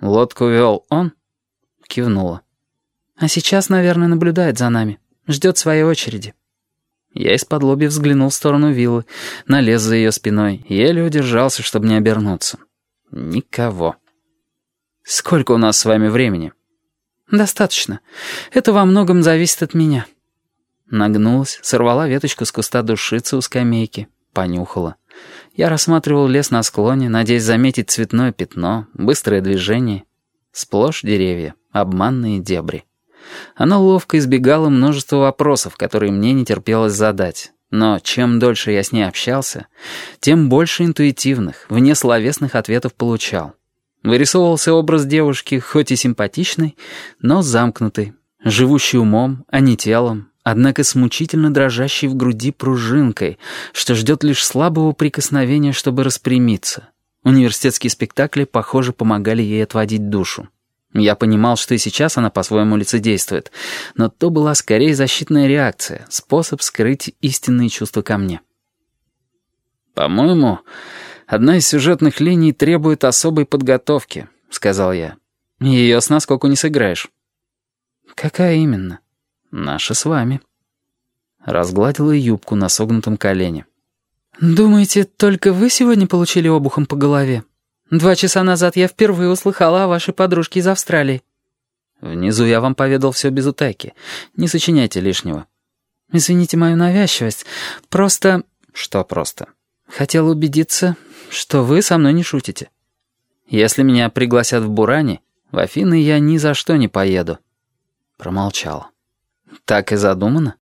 «Лодку вел он?» Кивнула. «А сейчас, наверное, наблюдает за нами. Ждет своей очереди». Я из-под лоби взглянул в сторону виллы, налез за ее спиной, еле удержался, чтобы не обернуться. Никого. «Сколько у нас с вами времени?» «Достаточно. Это во многом зависит от меня». Нагнулась, сорвала веточку с куста душицы у скамейки, понюхала. Я рассматривал лес на склоне, надеясь заметить цветное пятно, быстрое движение. Сплошь деревья, обманные дебри. Она ловко избегала множества вопросов, которые мне не терпелось задать. Но чем дольше я с ней общался, тем больше интуитивных, внесловесных ответов получал. Вырисовывался образ девушки, хоть и симпатичной, но замкнутой, живущей умом, а не телом, однако с мучительно дрожащей в груди пружинкой, что ждет лишь слабого прикосновения, чтобы распрямиться. Университетские спектакли, похоже, помогали ей отводить душу. Я понимал, что и сейчас она по-своему лицедействует, но то была скорее защитная реакция, способ скрыть истинные чувства ко мне. «По-моему, одна из сюжетных линий требует особой подготовки», — сказал я. «Ее с наскоку не сыграешь». «Какая именно?» «Наша с вами». Разгладила юбку на согнутом колене. «Думаете, только вы сегодня получили обухом по голове? Два часа назад я впервые услыхала о вашей подружке из Австралии». «Внизу я вам поведал все без утайки. Не сочиняйте лишнего». «Извините мою навязчивость. Просто...» «Что просто?» «Хотел убедиться, что вы со мной не шутите». «Если меня пригласят в Буране, в Афины я ни за что не поеду». Промолчала. «Так и задумано?»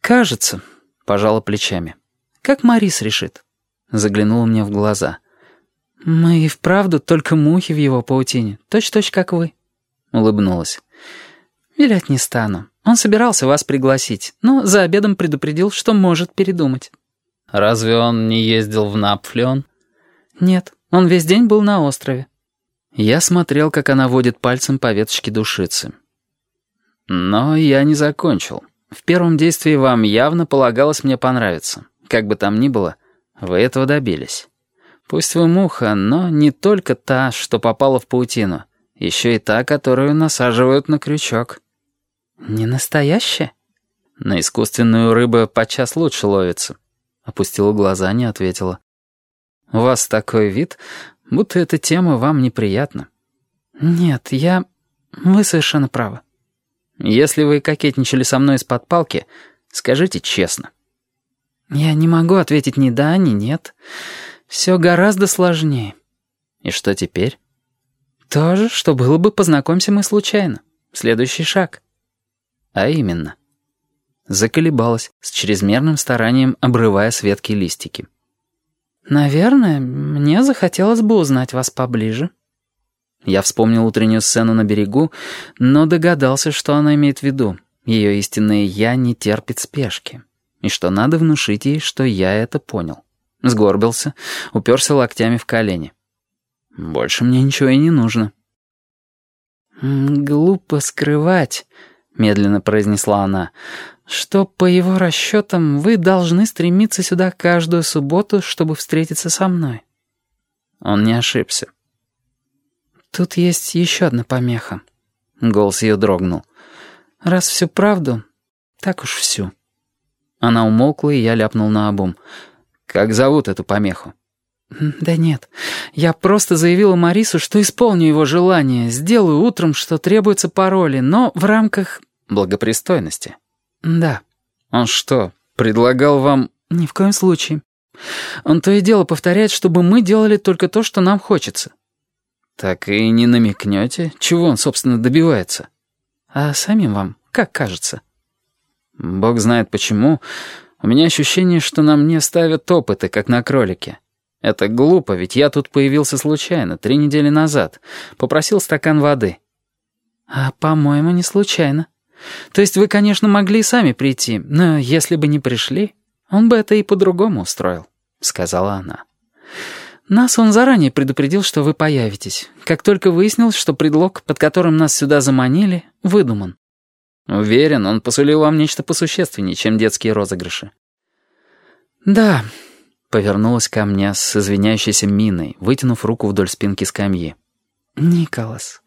«Кажется», — пожала плечами. «Как Марис решит?» Заглянула мне в глаза. «Мы и вправду только мухи в его паутине, точь-точь как вы». Улыбнулась. «Вилять не стану. Он собирался вас пригласить, но за обедом предупредил, что может передумать». «Разве он не ездил в Напфлеон?» «Нет, он весь день был на острове». Я смотрел, как она водит пальцем по веточке душицы. Но я не закончил. В первом действии вам явно полагалось мне понравиться. Как бы там ни было, вы этого добились. Пусть вы муха, но не только та, что попала в паутину. Еще и та, которую насаживают на крючок. Не настоящая? На искусственную рыбу подчас лучше ловится. Опустила глаза, не ответила. У вас такой вид, будто эта тема вам неприятна. Нет, я... Вы совершенно правы. Если вы кокетничали со мной из-под палки, скажите честно. Я не могу ответить ни да, ни нет. Все гораздо сложнее. И что теперь? То же, что было бы, познакомься мы случайно. Следующий шаг. А именно. Заколебалась, с чрезмерным старанием обрывая с ветки листики. «Наверное, мне захотелось бы узнать вас поближе». Я вспомнил утреннюю сцену на берегу, но догадался, что она имеет в виду. Ее истинное «я» не терпит спешки. И что надо внушить ей, что я это понял. Сгорбился, уперся локтями в колени. Больше мне ничего и не нужно. «Глупо скрывать», — медленно произнесла она, «что, по его расчетам, вы должны стремиться сюда каждую субботу, чтобы встретиться со мной». Он не ошибся. «Тут есть еще одна помеха». Голос ее дрогнул. «Раз всю правду, так уж всю». Она умолкла, и я ляпнул на обум. «Как зовут эту помеху?» «Да нет, я просто заявила Марису, что исполню его желание, сделаю утром, что требуется пароли, но в рамках...» «Благопристойности?» «Да». «Он что, предлагал вам...» «Ни в коем случае. Он то и дело повторяет, чтобы мы делали только то, что нам хочется». «Так и не намекнете, чего он, собственно, добивается?» «А самим вам как кажется?» «Бог знает почему. У меня ощущение, что на мне ставят опыты, как на кролике. Это глупо, ведь я тут появился случайно, три недели назад. Попросил стакан воды». «А, по-моему, не случайно. То есть вы, конечно, могли и сами прийти, но если бы не пришли, он бы это и по-другому устроил», — сказала она. Нас он заранее предупредил, что вы появитесь, как только выяснилось, что предлог, под которым нас сюда заманили, выдуман. Уверен, он посулил вам нечто посущественнее, чем детские розыгрыши. Да, повернулась ко мне с извиняющейся миной, вытянув руку вдоль спинки скамьи. «Николас,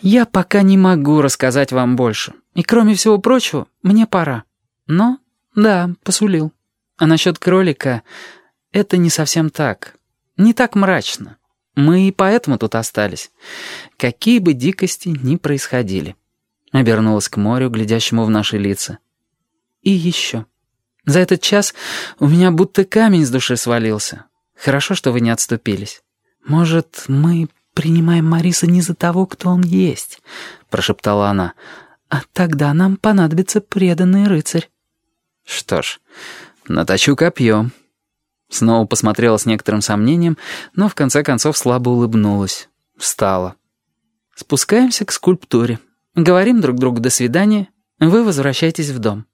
я пока не могу рассказать вам больше. И кроме всего прочего, мне пора. Но, да, посулил. А насчет кролика, это не совсем так. Не так мрачно. Мы и поэтому тут остались. Какие бы дикости ни происходили». Обернулась к морю, глядящему в наши лица. «И еще. За этот час у меня будто камень с души свалился. Хорошо, что вы не отступились. Может, мы принимаем Мариса не за того, кто он есть», — прошептала она. «А тогда нам понадобится преданный рыцарь». «Что ж, наточу копье». Снова посмотрела с некоторым сомнением, но в конце концов слабо улыбнулась. Встала. «Спускаемся к скульптуре. Говорим друг другу «до свидания». Вы возвращайтесь в дом».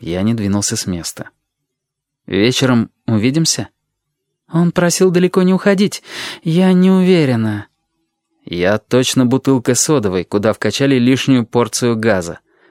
Я не двинулся с места. «Вечером увидимся?» Он просил далеко не уходить. Я не уверена. Я точно бутылка содовой, куда вкачали лишнюю порцию газа.